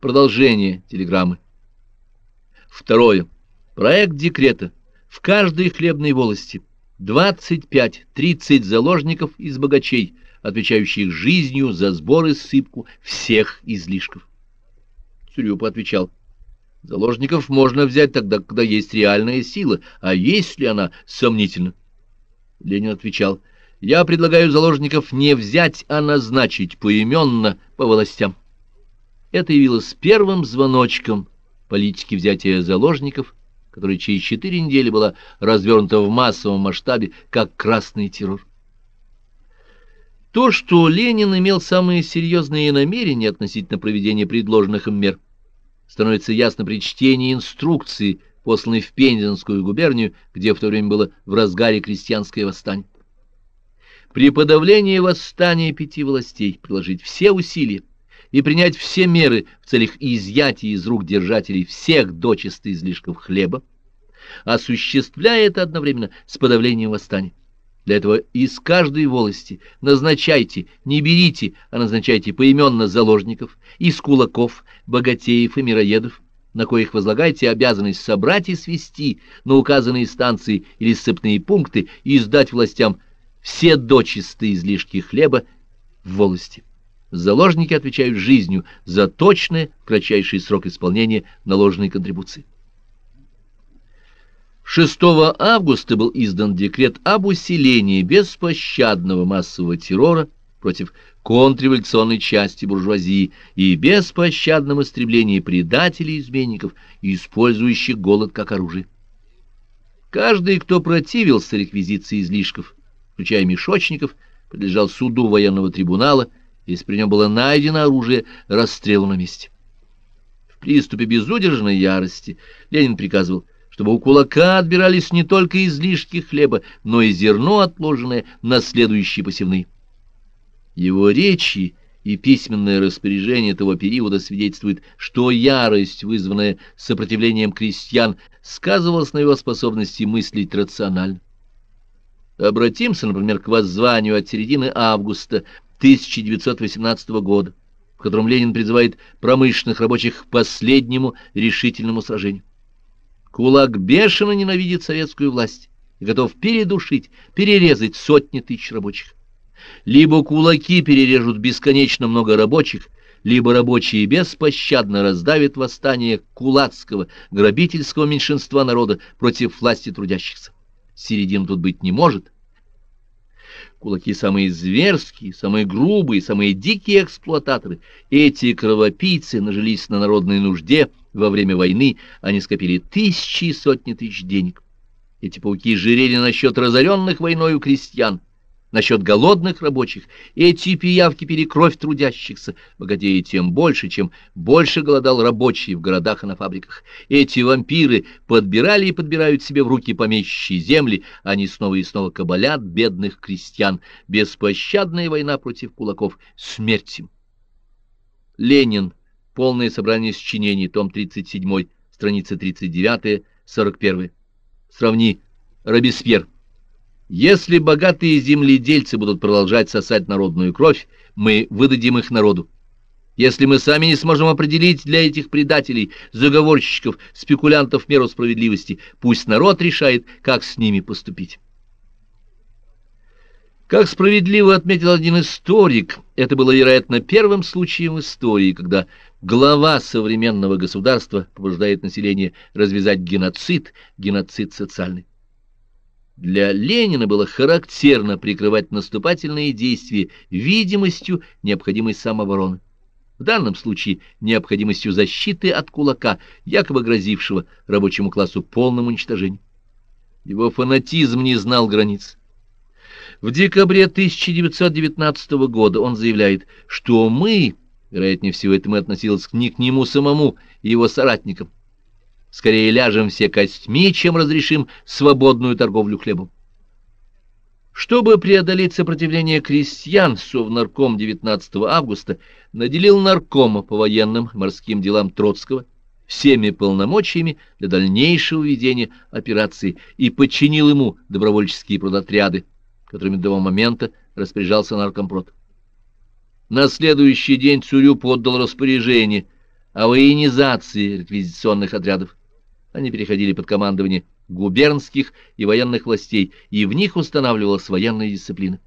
Продолжение телеграммы. Второе. Проект декрета. В каждой хлебной волости 25-30 заложников из богачей, отвечающих жизнью за сбор и ссыпку всех излишков. Цурюп отвечал. Заложников можно взять тогда, когда есть реальная сила, а есть ли она, сомнительно. Ленин отвечал. Я предлагаю заложников не взять, а назначить поименно по властям. Это явилось первым звоночком политики взятия заложников, которая через четыре недели была развернута в массовом масштабе как красный террор. То, что Ленин имел самые серьезные намерения относительно проведения предложенных им мер, становится ясно при чтении инструкции, посланной в Пензенскую губернию, где в то время было в разгаре крестьянское восстание. При подавлении восстания пяти властей приложить все усилия, и принять все меры в целях изъятия из рук держателей всех дочисто излишков хлеба, осуществляя это одновременно с подавлением восстания. Для этого из каждой волости назначайте, не берите, а назначайте поименно заложников, из кулаков, богатеев и мироедов, на коих возлагайте обязанность собрать и свести на указанные станции или сцепные пункты и сдать властям все дочистые излишки хлеба в волости. Заложники отвечают жизнью за точное, кратчайший срок исполнения наложенной контрибуции. 6 августа был издан декрет об усилении беспощадного массового террора против контрреволюционной части буржуазии и беспощадном истреблении предателей и изменников, использующих голод как оружие. Каждый, кто противился реквизиции излишков, включая мешочников, подлежал суду военного трибунала если при нем было найдено оружие, расстрелу на месте. В приступе безудержной ярости Ленин приказывал, чтобы у кулака отбирались не только излишки хлеба, но и зерно, отложенное на следующие посевные. Его речи и письменное распоряжение того периода свидетельствуют, что ярость, вызванная сопротивлением крестьян, сказывалась на его способности мыслить рационально. Обратимся, например, к воззванию от середины августа 1918 года, в котором Ленин призывает промышленных рабочих к последнему решительному сражению. Кулак бешено ненавидит советскую власть и готов передушить, перерезать сотни тысяч рабочих. Либо кулаки перережут бесконечно много рабочих, либо рабочие беспощадно раздавят восстание кулацкого, грабительского меньшинства народа против власти трудящихся. Середин тут быть не может — Кулаки самые зверские, самые грубые, самые дикие эксплуататоры. Эти кровопийцы нажились на народной нужде во время войны, они скопили тысячи и сотни тысяч денег. Эти пауки жирели насчет разоренных войною крестьян, Насчет голодных рабочих, эти пиявки пили кровь трудящихся, богатея тем больше, чем больше голодал рабочий в городах и на фабриках. Эти вампиры подбирали и подбирают себе в руки помещичьи земли, они снова и снова кабалят бедных крестьян. Беспощадная война против кулаков. Смерть им. Ленин. Полное собрание сочинений. Том 37. Страница 39-41. Сравни. Робеспьер. Если богатые земледельцы будут продолжать сосать народную кровь, мы выдадим их народу. Если мы сами не сможем определить для этих предателей, заговорщиков, спекулянтов меру справедливости, пусть народ решает, как с ними поступить. Как справедливо отметил один историк, это было, вероятно, первым случаем в истории, когда глава современного государства побуждает население развязать геноцид, геноцид социальный. Для Ленина было характерно прикрывать наступательные действия видимостью необходимой самообороны. В данном случае необходимостью защиты от кулака, якобы грозившего рабочему классу полным уничтожением. Его фанатизм не знал границ. В декабре 1919 года он заявляет, что мы, вероятнее всего, это мы относилось не к нему самому и его соратникам, Скорее ляжем все костьми, чем разрешим свободную торговлю хлебом. Чтобы преодолеть сопротивление крестьян, Совнарком 19 августа наделил наркома по военным морским делам Троцкого всеми полномочиями для дальнейшего ведения операции и подчинил ему добровольческие продотряды, которыми до того момента распоряжался наркомпрод. На следующий день Цурю поддал распоряжение – о военизации реквизиционных отрядов. Они переходили под командование губернских и военных властей, и в них устанавливалась военная дисциплина.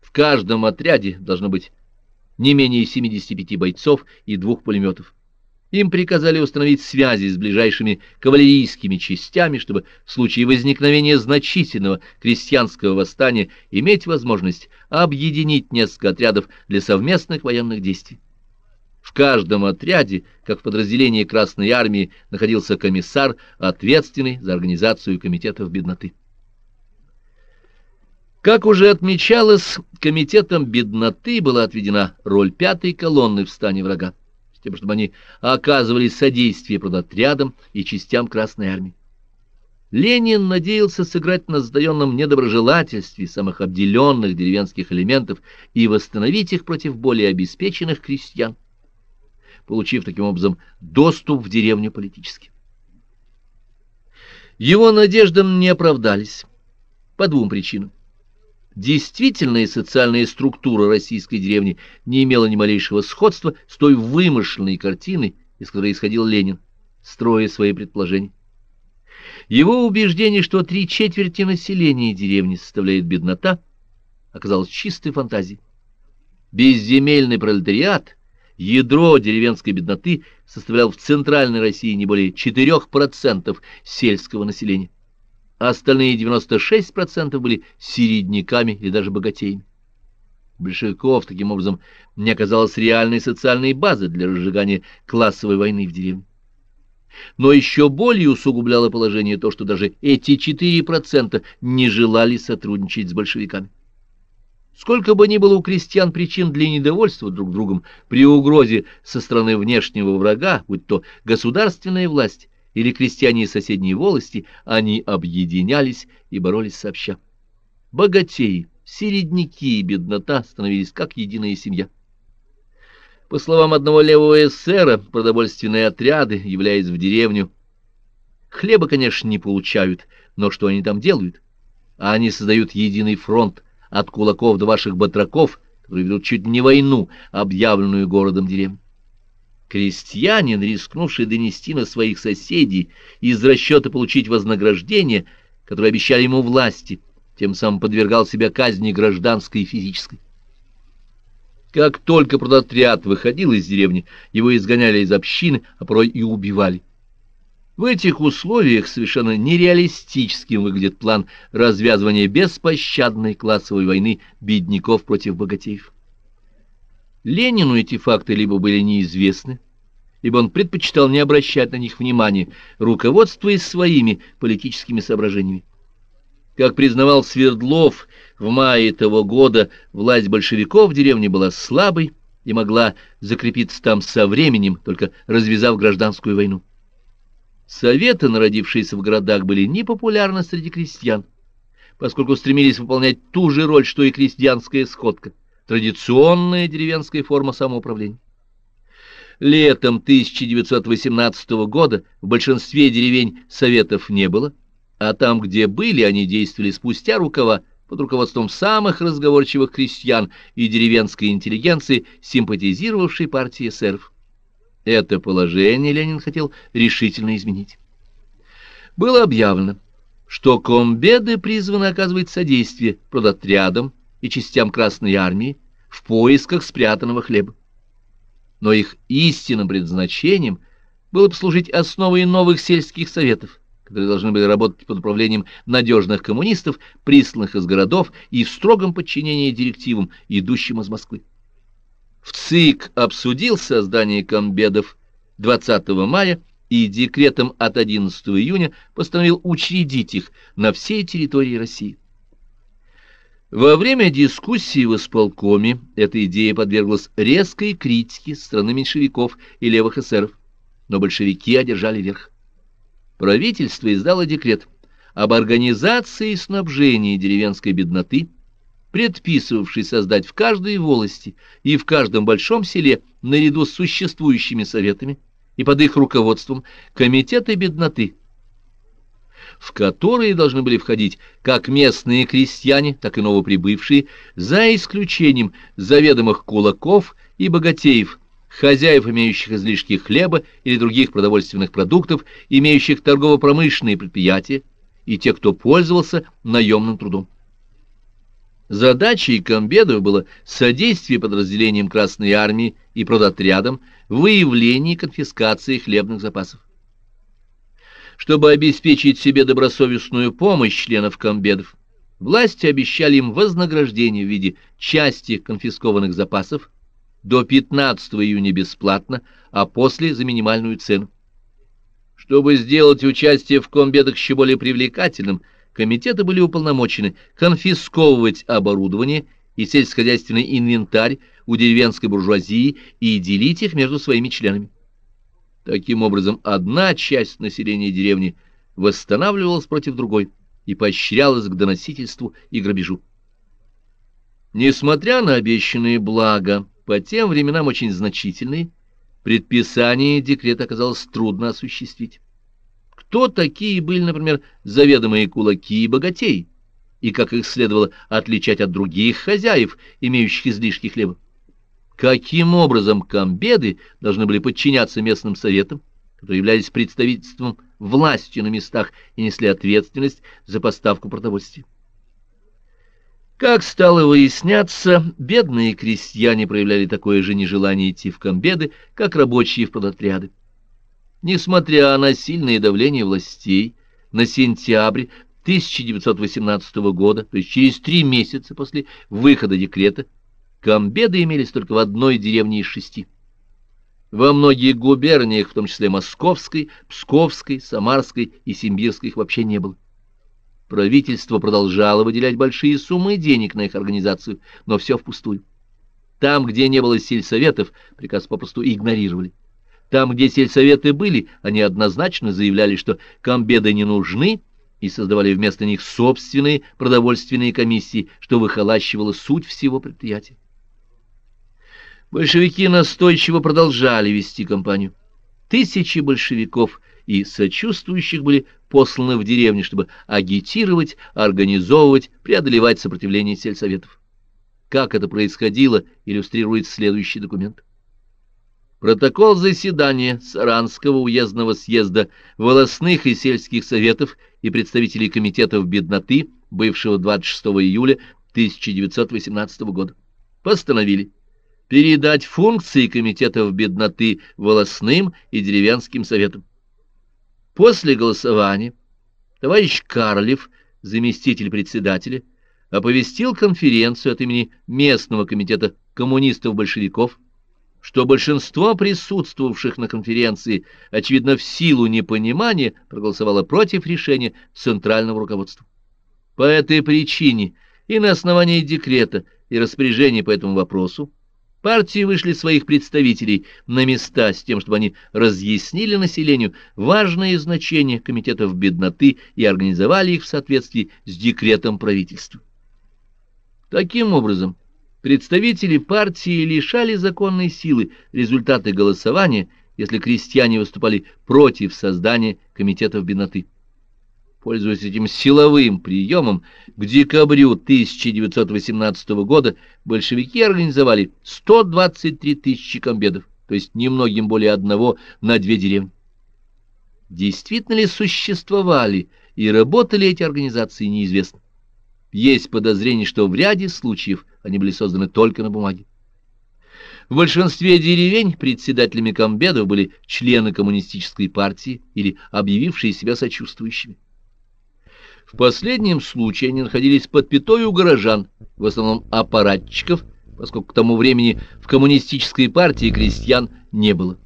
В каждом отряде должно быть не менее 75 бойцов и двух пулеметов. Им приказали установить связи с ближайшими кавалерийскими частями, чтобы в случае возникновения значительного крестьянского восстания иметь возможность объединить несколько отрядов для совместных военных действий. В каждом отряде, как в подразделении Красной Армии, находился комиссар, ответственный за организацию комитетов бедноты. Как уже отмечалось, комитетом бедноты была отведена роль пятой колонны в стане врага тем, чтобы они оказывали содействие продотрядам и частям Красной Армии. Ленин надеялся сыграть на сдаенном недоброжелательстве самых обделенных деревенских элементов и восстановить их против более обеспеченных крестьян, получив таким образом доступ в деревню политически. Его надеждам не оправдались по двум причинам. Действительная социальная структура российской деревни не имела ни малейшего сходства с той вымышленной картиной, из которой исходил Ленин, строя свои предположения. Его убеждение, что три четверти населения деревни составляет беднота, оказалось чистой фантазией. Безземельный пролетариат, ядро деревенской бедноты, составлял в Центральной России не более 4% сельского населения а остальные 96% были середняками и даже богатеями. большевиков таким образом не оказалось реальной социальной базы для разжигания классовой войны в деревне. Но еще более усугубляло положение то, что даже эти 4% не желали сотрудничать с большевиками. Сколько бы ни было у крестьян причин для недовольства друг другом при угрозе со стороны внешнего врага, будь то государственная власть или крестьяне из соседней волости, они объединялись и боролись сообща. Богатеи, середняки и беднота становились как единая семья. По словам одного левого эсера, продовольственные отряды, являясь в деревню, хлеба, конечно, не получают, но что они там делают? А они создают единый фронт от кулаков до ваших батраков, которые ведут чуть не войну, объявленную городом деревню. Крестьянин, рискнувший донести на своих соседей из расчета получить вознаграждение, которое обещали ему власти, тем самым подвергал себя казни гражданской и физической. Как только продотряд выходил из деревни, его изгоняли из общины, а порой и убивали. В этих условиях совершенно нереалистическим выглядит план развязывания беспощадной классовой войны бедняков против богатеев. Ленину эти факты либо были неизвестны, ибо он предпочитал не обращать на них внимания, руководствуясь своими политическими соображениями. Как признавал Свердлов, в мае того года власть большевиков в деревне была слабой и могла закрепиться там со временем, только развязав гражданскую войну. Советы, народившиеся в городах, были непопулярны среди крестьян, поскольку стремились выполнять ту же роль, что и крестьянская сходка – традиционная деревенская форма самоуправления. Летом 1918 года в большинстве деревень советов не было, а там, где были, они действовали спустя рукава под руководством самых разговорчивых крестьян и деревенской интеллигенции, симпатизировавшей партии эсеров. Это положение Ленин хотел решительно изменить. Было объявлено, что комбеды призваны оказывать содействие продотрядам, и частям Красной Армии в поисках спрятанного хлеба. Но их истинным предназначением было послужить основой новых сельских советов, которые должны были работать под управлением надежных коммунистов, присланных из городов и в строгом подчинении директивам, идущим из Москвы. В ЦИК обсудил создание комбедов 20 мая и декретом от 11 июня постановил учредить их на всей территории России. Во время дискуссии в исполкоме эта идея подверглась резкой критике со меньшевиков и левых эсеров, но большевики одержали верх. Правительство издало декрет об организации и снабжении деревенской бедноты, предписывавший создать в каждой волости и в каждом большом селе наряду с существующими советами и под их руководством комитеты бедноты – в которые должны были входить как местные крестьяне, так и новоприбывшие, за исключением заведомых кулаков и богатеев, хозяев, имеющих излишки хлеба или других продовольственных продуктов, имеющих торгово-промышленные предприятия, и тех, кто пользовался наемным трудом. Задачей комбедов было содействие подразделениям Красной Армии и продотрядам в выявлении и конфискации хлебных запасов. Чтобы обеспечить себе добросовестную помощь членов комбедов, власти обещали им вознаграждение в виде части конфискованных запасов до 15 июня бесплатно, а после за минимальную цену. Чтобы сделать участие в комбедах еще более привлекательным, комитеты были уполномочены конфисковывать оборудование и сельскохозяйственный инвентарь у деревенской буржуазии и делить их между своими членами. Таким образом, одна часть населения деревни восстанавливалась против другой и поощрялась к доносительству и грабежу. Несмотря на обещанные блага, по тем временам очень значительные, предписание декрета оказалось трудно осуществить. Кто такие были, например, заведомые кулаки и богатеи, и как их следовало отличать от других хозяев, имеющих излишки хлеба? Каким образом комбеды должны были подчиняться местным советам, которые являлись представительством власти на местах и несли ответственность за поставку продовольствия? Как стало выясняться, бедные крестьяне проявляли такое же нежелание идти в комбеды, как рабочие в продотряды. Несмотря на сильное давление властей, на сентябрь 1918 года, то есть через три месяца после выхода декрета, комбеды имелись только в одной деревне из шести. Во многих губерниях, в том числе Московской, Псковской, Самарской и Симбирской, их вообще не было. Правительство продолжало выделять большие суммы денег на их организацию, но все впустую. Там, где не было сельсоветов, приказ попросту игнорировали. Там, где сельсоветы были, они однозначно заявляли, что комбеды не нужны, и создавали вместо них собственные продовольственные комиссии, что выхолащивало суть всего предприятия. Большевики настойчиво продолжали вести кампанию. Тысячи большевиков и сочувствующих были посланы в деревни, чтобы агитировать, организовывать, преодолевать сопротивление сельсоветов. Как это происходило, иллюстрирует следующий документ. Протокол заседания Саранского уездного съезда волосных и сельских советов и представителей комитетов бедноты, бывшего 26 июля 1918 года. Постановили передать функции комитетов бедноты волосным и деревенским советам. После голосования товарищ Карлев, заместитель председателя, оповестил конференцию от имени местного комитета коммунистов-большевиков, что большинство присутствовавших на конференции, очевидно, в силу непонимания, проголосовало против решения центрального руководства. По этой причине и на основании декрета и распоряжения по этому вопросу Партии вышли своих представителей на места с тем, чтобы они разъяснили населению важное значение комитетов бедноты и организовали их в соответствии с декретом правительства. Таким образом, представители партии лишали законной силы результаты голосования, если крестьяне выступали против создания комитетов бедноты. Пользуясь этим силовым приемом, к декабрю 1918 года большевики организовали 123 тысячи комбедов, то есть немногим более одного на две деревни. Действительно ли существовали и работали эти организации, неизвестно. Есть подозрение, что в ряде случаев они были созданы только на бумаге. В большинстве деревень председателями комбедов были члены коммунистической партии или объявившие себя сочувствующими. В последнем случае они находились под пятой у горожан, в основном аппаратчиков, поскольку к тому времени в коммунистической партии крестьян не было.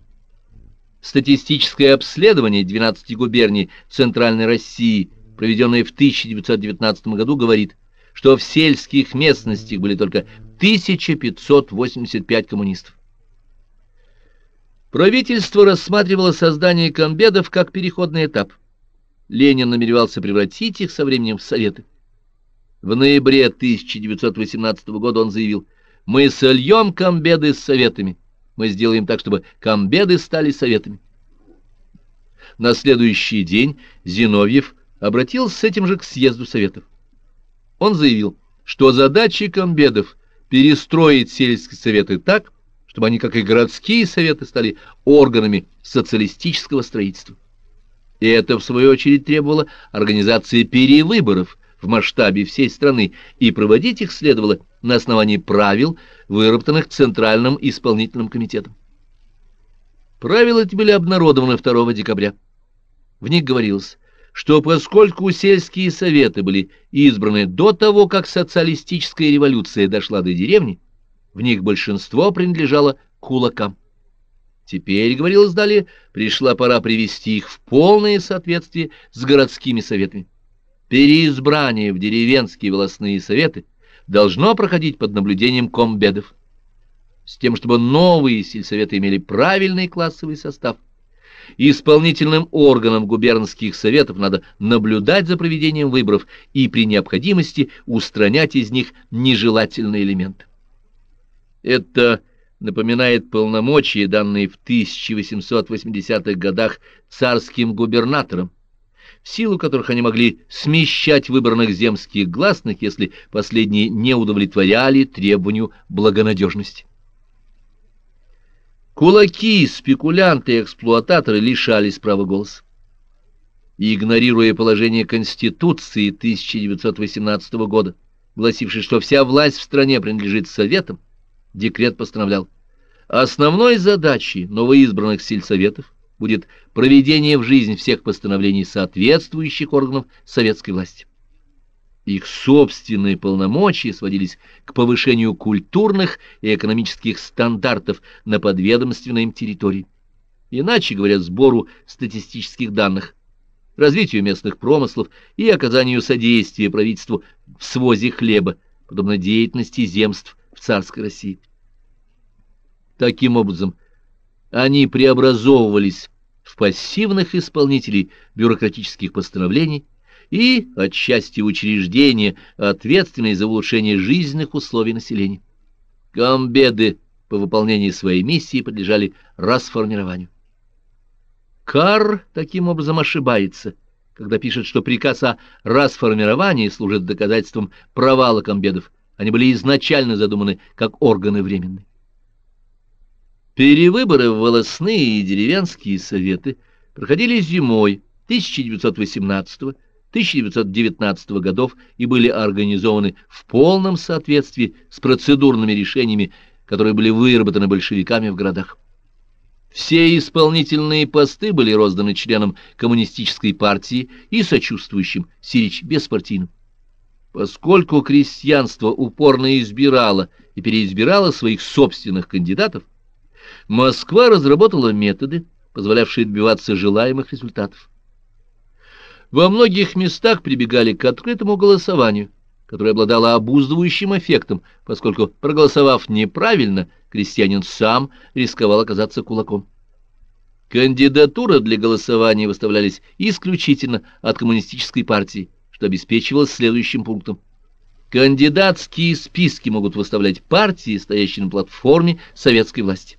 Статистическое обследование 12 губерний Центральной России, проведенное в 1919 году, говорит, что в сельских местностях были только 1585 коммунистов. Правительство рассматривало создание комбедов как переходный этап – Ленин намеревался превратить их со временем в Советы. В ноябре 1918 года он заявил, «Мы сольем комбеды с Советами. Мы сделаем так, чтобы комбеды стали Советами». На следующий день Зиновьев обратился с этим же к съезду Советов. Он заявил, что задача комбедов перестроить сельские советы так, чтобы они, как и городские советы, стали органами социалистического строительства. И это, в свою очередь, требовало организации перевыборов в масштабе всей страны, и проводить их следовало на основании правил, выработанных Центральным исполнительным комитетом. Правила эти были обнародованы 2 декабря. В них говорилось, что поскольку сельские советы были избраны до того, как социалистическая революция дошла до деревни, в них большинство принадлежало кулакам. Теперь, говорилось далее, пришла пора привести их в полное соответствие с городскими советами. Переизбрание в деревенские волосные советы должно проходить под наблюдением комбедов, с тем, чтобы новые сельсоветы имели правильный классовый состав. Исполнительным органам губернских советов надо наблюдать за проведением выборов и при необходимости устранять из них нежелательные элементы. Это напоминает полномочия, данные в 1880-х годах царским губернаторам, в силу которых они могли смещать выборных земских гласных, если последние не удовлетворяли требованию благонадежности. Кулаки, спекулянты и эксплуататоры лишались права голоса. Игнорируя положение Конституции 1918 года, гласившей, что вся власть в стране принадлежит Советам, декрет постановлял, основной задачей новоизбранных сельсоветов будет проведение в жизнь всех постановлений соответствующих органов советской власти. Их собственные полномочия сводились к повышению культурных и экономических стандартов на подведомственной им территории. Иначе говоря, сбору статистических данных, развитию местных промыслов и оказанию содействия правительству в свозе хлеба, подобно деятельности земств в царской России. Таким образом, они преобразовывались в пассивных исполнителей бюрократических постановлений и, отчасти, учреждения, ответственные за улучшение жизненных условий населения. Комбеды по выполнению своей миссии подлежали расформированию. Карр таким образом ошибается, когда пишет, что приказ о расформировании служит доказательством провала комбедов. Они были изначально задуманы как органы временные. Перевыборы в волосные и деревенские советы проходили зимой 1918-1919 годов и были организованы в полном соответствии с процедурными решениями, которые были выработаны большевиками в городах. Все исполнительные посты были розданы членам коммунистической партии и сочувствующим Сирич беспартийным. Поскольку крестьянство упорно избирало и переизбирало своих собственных кандидатов, Москва разработала методы, позволявшие добиваться желаемых результатов. Во многих местах прибегали к открытому голосованию, которое обладало обуздывающим эффектом, поскольку, проголосовав неправильно, крестьянин сам рисковал оказаться кулаком. Кандидатуры для голосования выставлялись исключительно от коммунистической партии, что обеспечивалось следующим пунктом. Кандидатские списки могут выставлять партии, стоящие на платформе советской власти.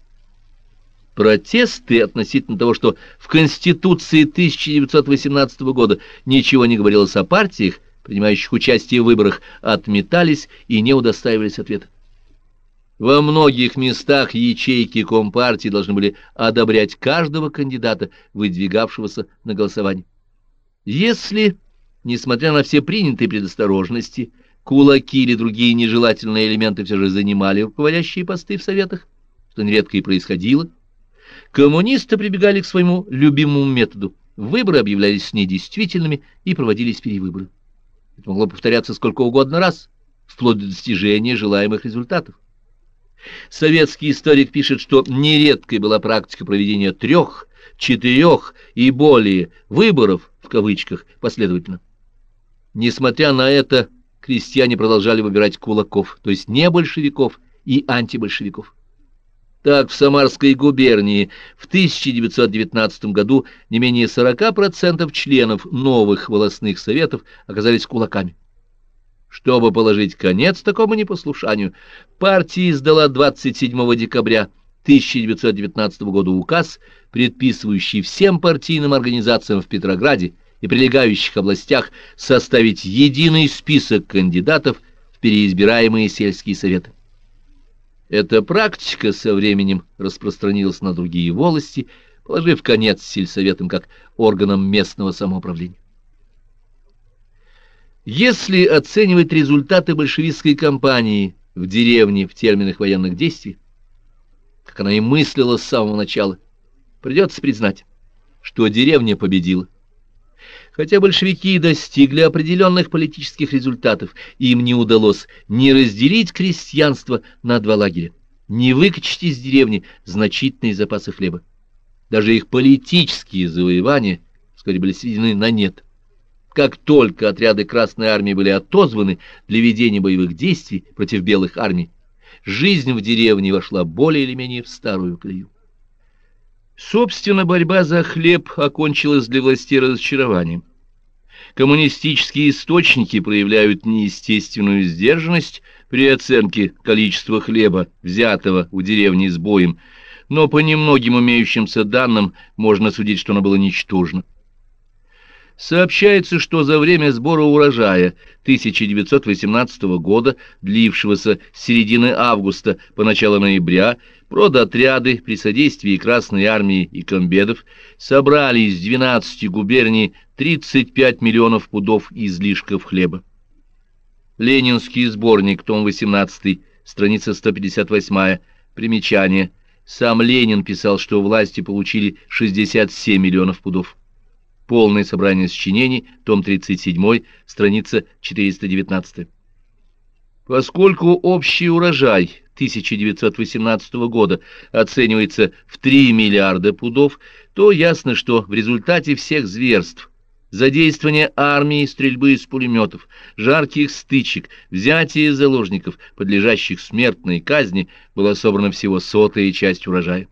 Протесты относительно того, что в Конституции 1918 года ничего не говорилось о партиях, принимающих участие в выборах, отметались и не удостаивались ответа. Во многих местах ячейки Компартии должны были одобрять каждого кандидата, выдвигавшегося на голосование. Если, несмотря на все принятые предосторожности, кулаки или другие нежелательные элементы все же занимали руководящие посты в советах, что нередко и происходило, коммунисты прибегали к своему любимому методу. Выборы объявлялись недействительными и проводились перевыборы. Это могло повторяться сколько угодно раз, вплоть до достижения желаемых результатов. Советский историк пишет, что нередкой была практика проведения трех, четырех и более выборов, в кавычках, последовательно. Несмотря на это, крестьяне продолжали выбирать кулаков, то есть не большевиков и антибольшевиков. Так, в Самарской губернии в 1919 году не менее 40% членов новых волосных советов оказались кулаками. Чтобы положить конец такому непослушанию, партия издала 27 декабря 1919 года указ, предписывающий всем партийным организациям в Петрограде и прилегающих областях составить единый список кандидатов в переизбираемые сельские советы. Эта практика со временем распространилась на другие волости, положив конец сельсоветам как органам местного самоуправления. Если оценивать результаты большевистской кампании в деревне в терминах военных действий, как она и мыслила с самого начала, придется признать, что деревня победила. Хотя большевики достигли определенных политических результатов, им не удалось ни разделить крестьянство на два лагеря, ни выкачать из деревни значительные запасы хлеба. Даже их политические завоевания вскоре были сведены на нет. Как только отряды Красной Армии были отозваны для ведения боевых действий против белых армий, жизнь в деревне вошла более или менее в старую колею. Собственно, борьба за хлеб окончилась для властей разочарованием. Коммунистические источники проявляют неестественную сдержанность при оценке количества хлеба, взятого у деревни с боем, но по немногим имеющимся данным можно судить, что оно было ничтожно. Сообщается, что за время сбора урожая 1918 года, длившегося с середины августа по начало ноября, продотряды при содействии Красной Армии и комбедов собрали из 12 губерний 35 миллионов пудов излишков хлеба. Ленинский сборник, том 18, страница 158, примечание. Сам Ленин писал, что власти получили 67 миллионов пудов. Полное собрание сочинений, том 37, страница 419. Поскольку общий урожай 1918 года оценивается в 3 миллиарда пудов, то ясно, что в результате всех зверств, задействования армии, стрельбы из пулеметов, жарких стычек, взятия заложников, подлежащих смертной казни, была собрана всего сотая часть урожая.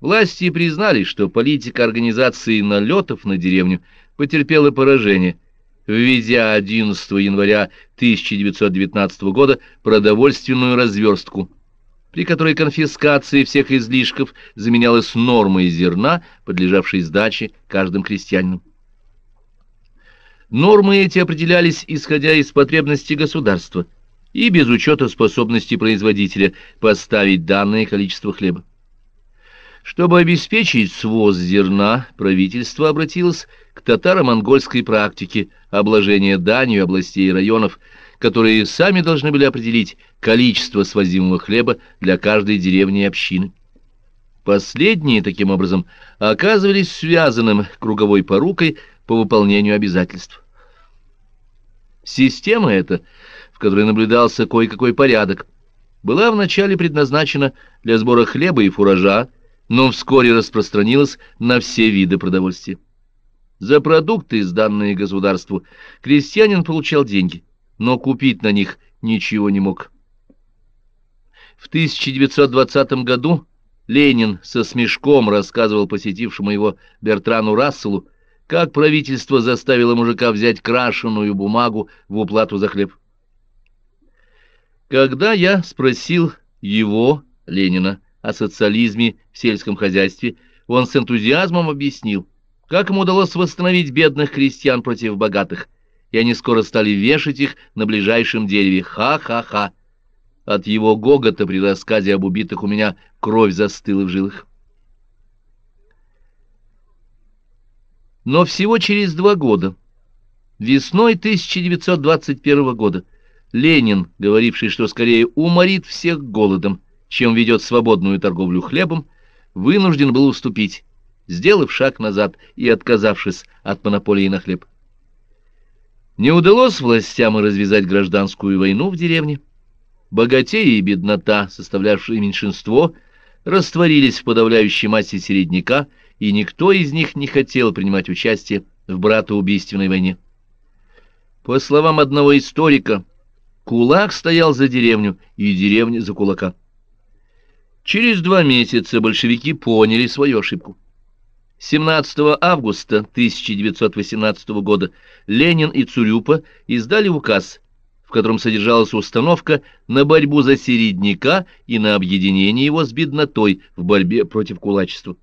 Власти признали, что политика организации налетов на деревню потерпела поражение, введя 11 января 1919 года продовольственную разверстку, при которой конфискация всех излишков заменялась нормой зерна, подлежавшей сдаче каждым крестьянином. Нормы эти определялись исходя из потребностей государства и без учета способности производителя поставить данное количество хлеба. Чтобы обеспечить своз зерна, правительство обратилось к татаро-монгольской практике обложения данью областей и районов, которые сами должны были определить количество свозимого хлеба для каждой деревни и общины. Последние, таким образом, оказывались связанным круговой порукой по выполнению обязательств. Система эта, в которой наблюдался кое-какой порядок, была вначале предназначена для сбора хлеба и фуража, но вскоре распространилась на все виды продовольствия. За продукты, сданные государству, крестьянин получал деньги, но купить на них ничего не мог. В 1920 году Ленин со смешком рассказывал посетившему его Бертрану Расселу, как правительство заставило мужика взять крашеную бумагу в уплату за хлеб. Когда я спросил его, Ленина, о социализме в сельском хозяйстве, он с энтузиазмом объяснил, как ему удалось восстановить бедных крестьян против богатых, и они скоро стали вешать их на ближайшем дереве. Ха-ха-ха! От его гогота при рассказе об убитых у меня кровь застыла в жилах. Но всего через два года, весной 1921 года, Ленин, говоривший, что скорее уморит всех голодом, чем ведет свободную торговлю хлебом, вынужден был уступить, сделав шаг назад и отказавшись от монополии на хлеб. Не удалось властям развязать гражданскую войну в деревне. Богатеи и беднота, составлявшие меньшинство, растворились в подавляющей массе середняка, и никто из них не хотел принимать участие в братоубийственной войне. По словам одного историка, кулак стоял за деревню, и деревня за кулака. Через два месяца большевики поняли свою ошибку. 17 августа 1918 года Ленин и Цурюпа издали указ, в котором содержалась установка на борьбу за середняка и на объединение его с беднотой в борьбе против кулачества.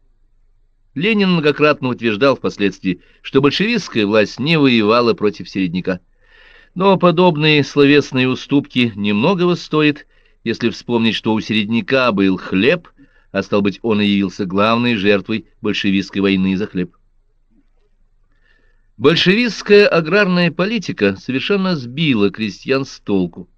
Ленин многократно утверждал впоследствии, что большевистская власть не воевала против середняка. Но подобные словесные уступки немногого стоят, если вспомнить, что у середняка был хлеб, а стал быть, он и явился главной жертвой большевистской войны за хлеб. Большевистская аграрная политика совершенно сбила крестьян с толку.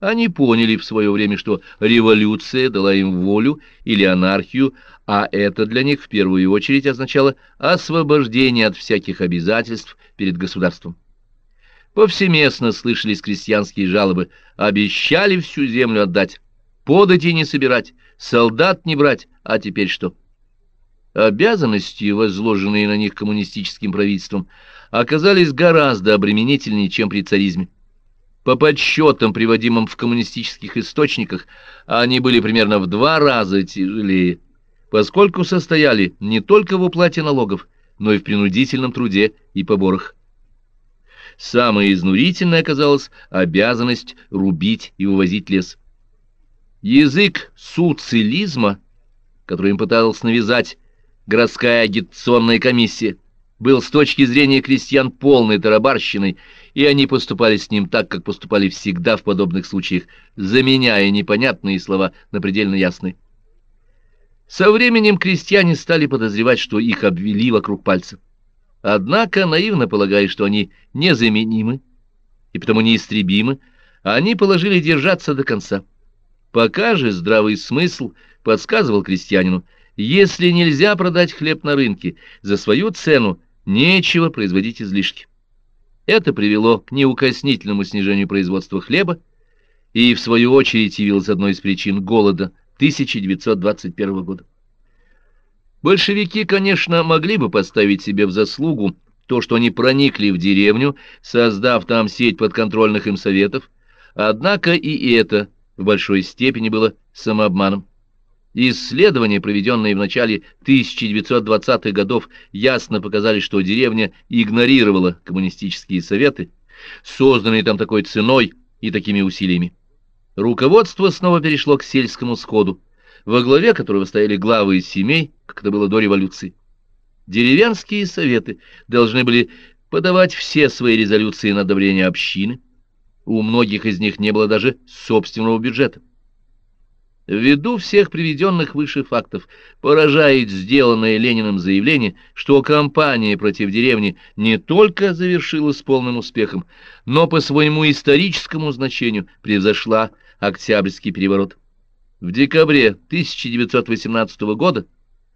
Они поняли в свое время, что революция дала им волю или анархию, а это для них в первую очередь означало освобождение от всяких обязательств перед государством. Повсеместно слышались крестьянские жалобы, обещали всю землю отдать, подати не собирать, солдат не брать, а теперь что? Обязанности, возложенные на них коммунистическим правительством, оказались гораздо обременительнее, чем при царизме. По подсчетам, приводимым в коммунистических источниках, они были примерно в два раза тяжелее, поскольку состояли не только в уплате налогов, но и в принудительном труде и поборах. Самой изнурительной оказалась обязанность рубить и вывозить лес. Язык суцилизма, который им пыталась навязать городская агитационная комиссия, был с точки зрения крестьян полной тарабарщиной, и они поступали с ним так, как поступали всегда в подобных случаях, заменяя непонятные слова на предельно ясные. Со временем крестьяне стали подозревать, что их обвели вокруг пальца. Однако, наивно полагая, что они незаменимы и потому неистребимы, они положили держаться до конца. Пока же здравый смысл подсказывал крестьянину, если нельзя продать хлеб на рынке за свою цену, нечего производить излишки. Это привело к неукоснительному снижению производства хлеба и, в свою очередь, явилось одной из причин голода 1921 года. Большевики, конечно, могли бы поставить себе в заслугу то, что они проникли в деревню, создав там сеть подконтрольных им советов, однако и это в большой степени было самообманом. Исследования, проведенные в начале 1920-х годов, ясно показали, что деревня игнорировала коммунистические советы, созданные там такой ценой и такими усилиями. Руководство снова перешло к сельскому сходу, во главе которого стояли главы семей, как это было до революции. Деревенские советы должны были подавать все свои резолюции на одобрение общины. У многих из них не было даже собственного бюджета. Ввиду всех приведенных выше фактов поражает сделанное Лениным заявление, что кампания против деревни не только завершилась полным успехом, но по своему историческому значению превзошла Октябрьский переворот. В декабре 1918 года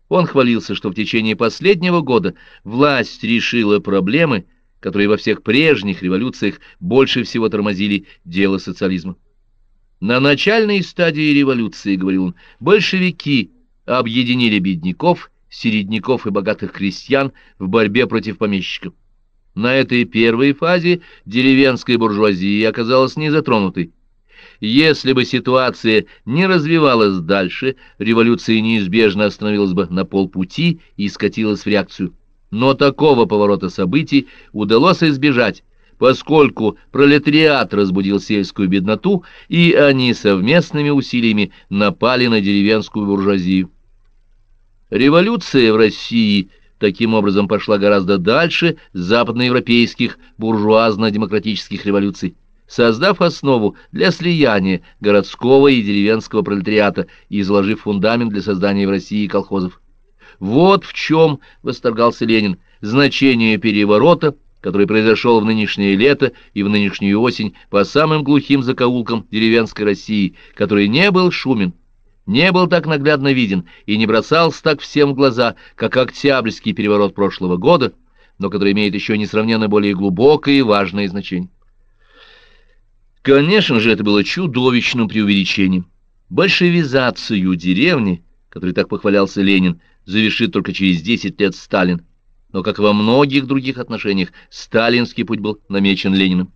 он хвалился, что в течение последнего года власть решила проблемы, которые во всех прежних революциях больше всего тормозили дело социализма. На начальной стадии революции, говорил он, большевики объединили бедняков, середняков и богатых крестьян в борьбе против помещиков. На этой первой фазе деревенская буржуазия оказалась не затронутой, если бы ситуация не развивалась дальше, революция неизбежно остановилась бы на полпути и скатилась в реакцию. Но такого поворота событий удалось избежать, поскольку пролетариат разбудил сельскую бедноту, и они совместными усилиями напали на деревенскую буржуазию. Революция в России таким образом пошла гораздо дальше западноевропейских буржуазно-демократических революций создав основу для слияния городского и деревенского пролетариата и изложив фундамент для создания в России колхозов. Вот в чем восторгался Ленин значение переворота, который произошел в нынешнее лето и в нынешнюю осень по самым глухим закоулкам деревенской России, который не был шумен, не был так наглядно виден и не бросался так всем в глаза, как Октябрьский переворот прошлого года, но который имеет еще несравненно более глубокое и важное значение. Конечно же, это было чудовищным преувеличением. Большевизацию деревни, которой так похвалялся Ленин, завершит только через 10 лет Сталин. Но, как во многих других отношениях, сталинский путь был намечен Лениным.